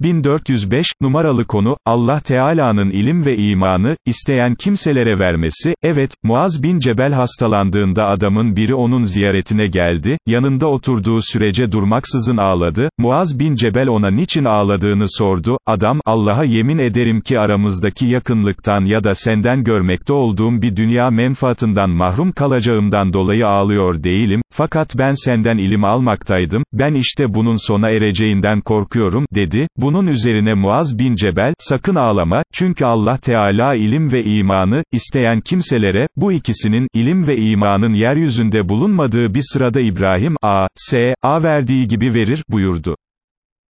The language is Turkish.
1405, numaralı konu, Allah Teala'nın ilim ve imanı, isteyen kimselere vermesi, evet, Muaz bin Cebel hastalandığında adamın biri onun ziyaretine geldi, yanında oturduğu sürece durmaksızın ağladı, Muaz bin Cebel ona niçin ağladığını sordu, adam, Allah'a yemin ederim ki aramızdaki yakınlıktan ya da senden görmekte olduğum bir dünya menfaatından mahrum kalacağımdan dolayı ağlıyor değilim, fakat ben senden ilim almaktaydım, ben işte bunun sona ereceğinden korkuyorum, dedi, bunun üzerine Muaz bin Cebel, sakın ağlama, çünkü Allah Teala ilim ve imanı, isteyen kimselere, bu ikisinin, ilim ve imanın yeryüzünde bulunmadığı bir sırada İbrahim, a, s, a verdiği gibi verir, buyurdu.